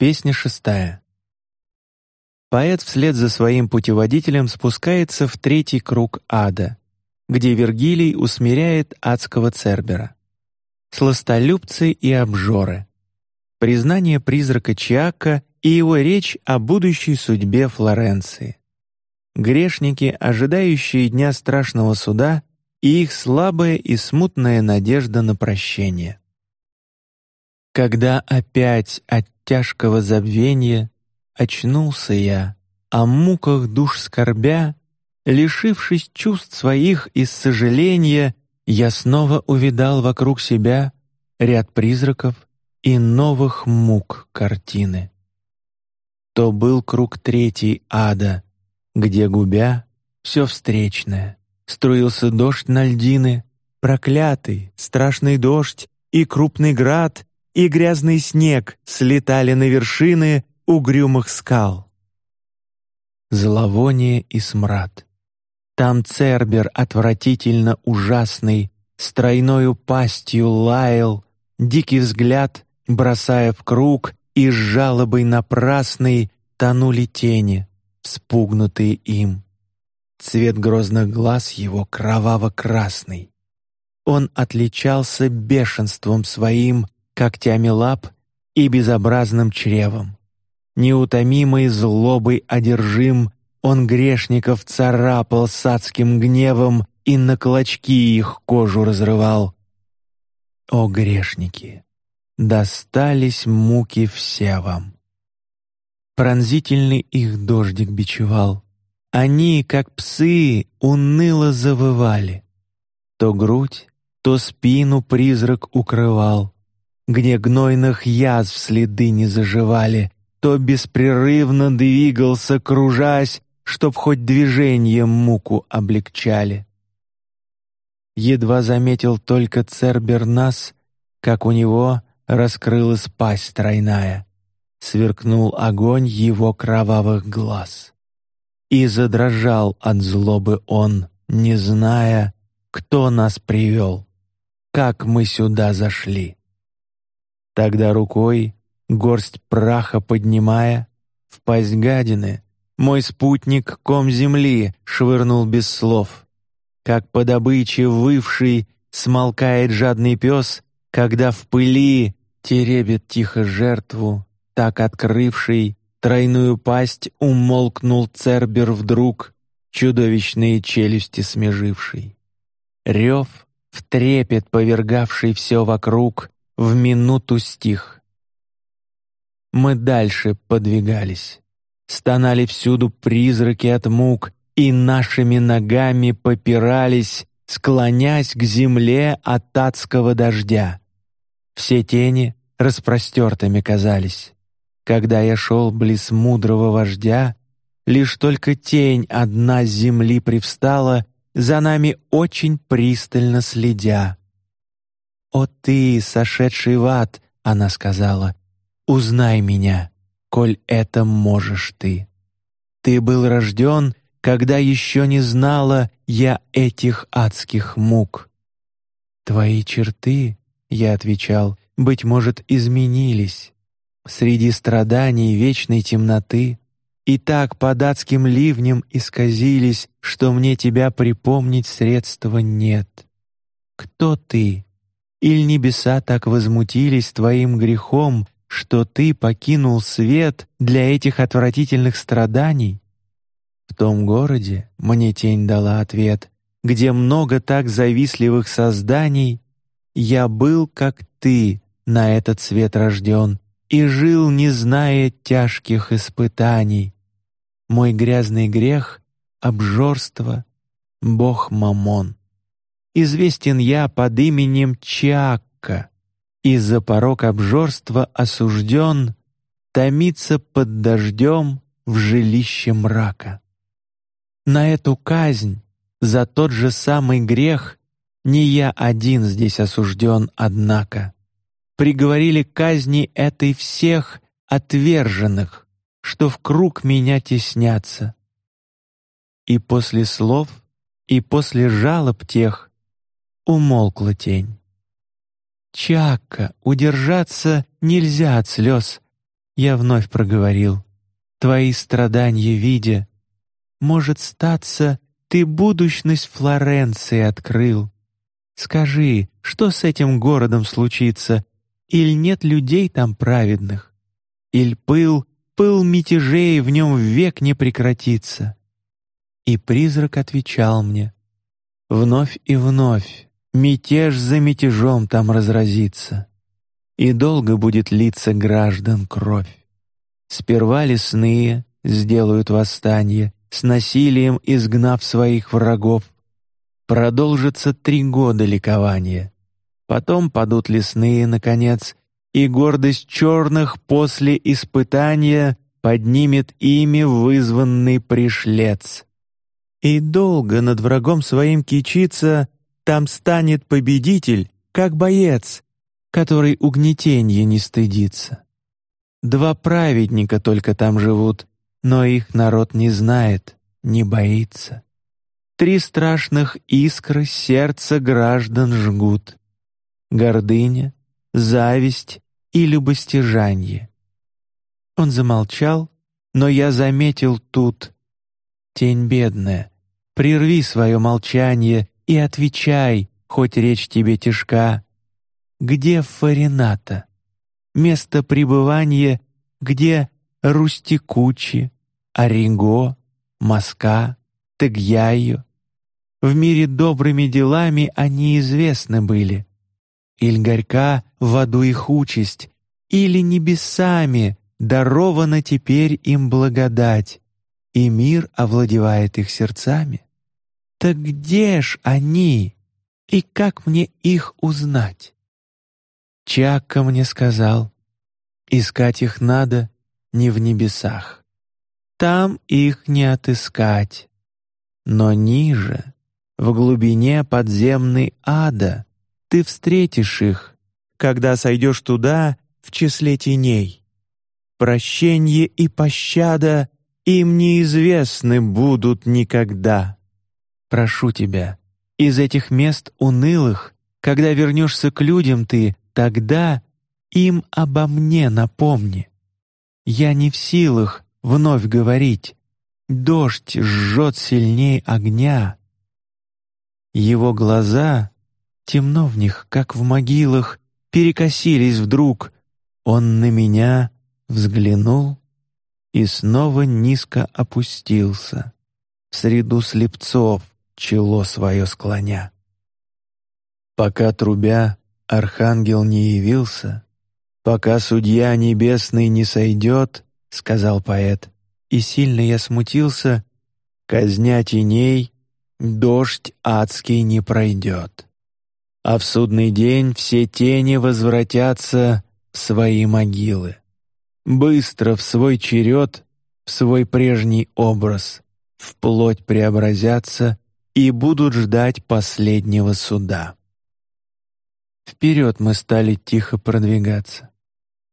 Песня шестая. Поэт вслед за своим путеводителем спускается в третий круг ада, где Вергилий усмиряет адского Цербера. Сластолюбцы и обжоры. Признание призрака Чиака и его речь о будущей судьбе Флоренции. Грешники, ожидающие дня страшного суда, и их слабая и смутная надежда на прощение. Когда опять от тяжкого забвения очнулся я, о муках душ скорбя, лишившись чувств своих из сожаления, я снова увидал вокруг себя ряд призраков и новых мук картины. То был круг третий ада, где губя все встречное, струился дождь на льдины, проклятый страшный дождь и крупный град и грязный снег слетали на вершины угрюмых скал. Зловоние и смрад. Там Цербер отвратительно ужасный, с тройною пастью лаял, дикий взгляд бросая в круг, и с жалобой напрасной тонули тени, спугнутые им. Цвет грозных глаз его кроваво-красный. Он отличался бешенством своим когтями лап и безобразным чревом. Неутомимой злобой одержим, он грешников царапал с адским гневом и на клочки их кожу разрывал. О грешники, достались муки все вам. Пронзительный их дождик бичевал. Они, как псы, уныло завывали. То грудь, то спину призрак укрывал где гнойных язв следы не заживали, то беспрерывно двигался, кружась, чтоб хоть движением муку облегчали. Едва заметил только Цербер нас, как у него раскрылась пасть тройная, сверкнул огонь его кровавых глаз, и задрожал от злобы он, не зная, кто нас привел, как мы сюда зашли. Тогда рукой, горсть праха поднимая, в пасть гадины, мой спутник ком земли швырнул без слов. Как по добыче вывший смолкает жадный пес, когда в пыли теребит тихо жертву, так открывший тройную пасть умолкнул Цербер вдруг, чудовищные челюсти смеживший. Рев, в трепет повергавший все вокруг, в минуту стих. Мы дальше подвигались, стонали всюду призраки от мук и нашими ногами попирались, склонясь к земле от адского дождя. Все тени распростертыми казались. Когда я шел близ мудрого вождя, лишь только тень одна земли привстала, за нами очень пристально следя. «О ты, сошедший в ад!» — она сказала. «Узнай меня, коль это можешь ты. Ты был рожден, когда еще не знала я этих адских мук. Твои черты, — я отвечал, — быть может, изменились. Среди страданий вечной темноты и так под адским ливнем исказились, что мне тебя припомнить средства нет. Кто ты?» Иль небеса так возмутились твоим грехом, что ты покинул свет для этих отвратительных страданий? В том городе мне тень дала ответ, где много так завистливых созданий. Я был как ты на этот свет рожден и жил, не зная тяжких испытаний. Мой грязный грех — обжорство, Бог Мамон известен я под именем Чакка, и за порок обжорства осужден томиться под дождем в жилище мрака. На эту казнь за тот же самый грех не я один здесь осужден, однако приговорили казни этой всех отверженных, что в круг меня теснятся. И после слов, и после жалоб тех умолкла тень. Чакка, удержаться нельзя от слез. Я вновь проговорил, твои страдания видя, может статься, ты будущность Флоренции открыл. Скажи, что с этим городом случится, или нет людей там праведных, или пыл, пыл мятежей в нем век не прекратится. И призрак отвечал мне: вновь и вновь мятеж за мятежом там разразится, и долго будет литься граждан кровь. Сперва лесные сделают восстание, с насилием изгнав своих врагов. Продолжится три года ликования. Потом падут лесные, наконец, и гордость черных после испытания поднимет ими вызванный пришлец. И долго над врагом своим кичиться, там станет победитель, как боец, который угнетенья не стыдится. Два праведника только там живут, но их народ не знает, не боится. Три страшных искры сердца граждан жгут: гордыня, зависть и любостяжание. Он замолчал, но я заметил тут тень бедная. Прерви свое молчание и отвечай, хоть речь тебе тяжка. Где Фарината? место пребывания, где Рустикучи, Оренго, Маска, Тегьяю. В мире добрыми делами они известны были. Иль горька в аду их участь, или небесами дарована теперь им благодать, и мир овладевает их сердцами. Так где ж они, и как мне их узнать? Чакка мне сказал, искать их надо не в небесах. Там их не отыскать, но ниже, в глубине подземной ада, ты встретишь их, когда сойдешь туда в числе теней. Прощение и пощада им неизвестны будут никогда. Прошу тебя, из этих мест унылых, когда вернешься к людям ты, Тогда им обо мне напомни. Я не в силах вновь говорить. Дождь жжет сильней огня. Его глаза темно в них, как в могилах, перекосились вдруг. Он на меня взглянул и снова низко опустился в среду слепцов, чело свое склоня. Пока трубя архангел не явился, пока судья небесный не сойдет, сказал поэт, и сильно я смутился, казня теней, дождь адский не пройдет, а в судный день все тени возвратятся в свои могилы, быстро в свой черед, в свой прежний образ, в плоть преобразятся и будут ждать последнего суда. Вперед мы стали тихо продвигаться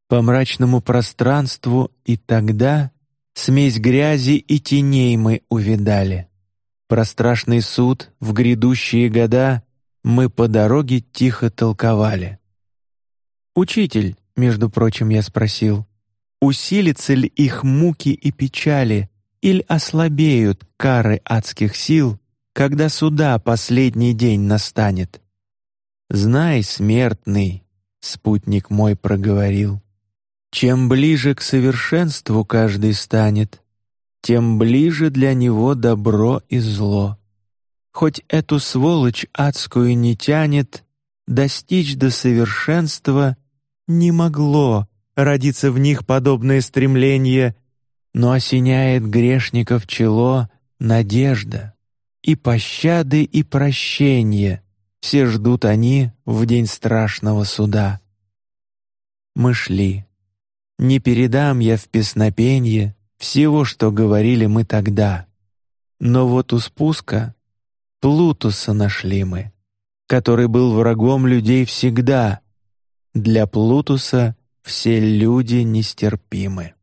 по мрачному пространству, и тогда смесь грязи и теней мы увидали. Про страшный суд в грядущие года мы по дороге тихо толковали. Учитель, между прочим, я спросил, усилится ли их муки и печали, или ослабеют кары адских сил, когда суда последний день настанет? Знай, смертный, спутник мой проговорил, чем ближе к совершенству каждый станет, тем ближе для него добро и зло. Хоть эту сволочь адскую не тянет, достичь до совершенства не могло родиться в них подобное стремление, но осеняет грешников чело надежда и пощады и прощения все ждут они в день страшного суда. Мы шли. Не передам я в песнопенье всего, что говорили мы тогда. Но вот у спуска Плутуса нашли мы, который был врагом людей всегда. Для Плутуса все люди нестерпимы.